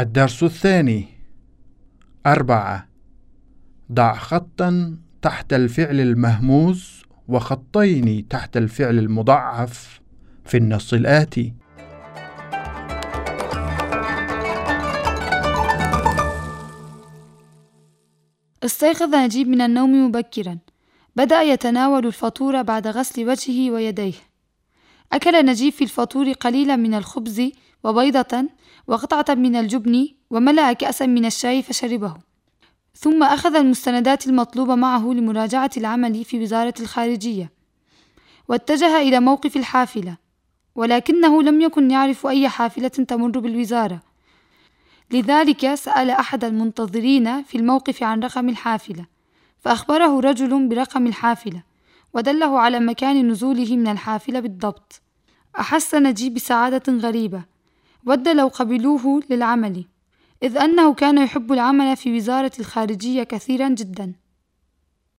الدرس الثاني. أربعة. ضع خطا تحت الفعل المهموز وخطين تحت الفعل المضعف في النص الآتي. استيقظ نجيب من النوم مبكرا. بدأ يتناول الفطور بعد غسل وجهه ويديه. أكل نجيب في الفطور قليلا من الخبز وبيضة وقطعة من الجبن وملأ كأسا من الشاي فشربه. ثم أخذ المستندات المطلوبة معه لمراجعة العمل في وزارة الخارجية واتجه إلى موقف الحافلة ولكنه لم يكن يعرف أي حافلة تمر بالوزارة. لذلك سأل أحد المنتظرين في الموقف عن رقم الحافلة فأخبره رجل برقم الحافلة ودله على مكان نزوله من الحافلة بالضبط. أحس نجيب بسعادة غريبة ود لو قبلوه للعمل إذ أنه كان يحب العمل في وزارة الخارجية كثيرا جدا.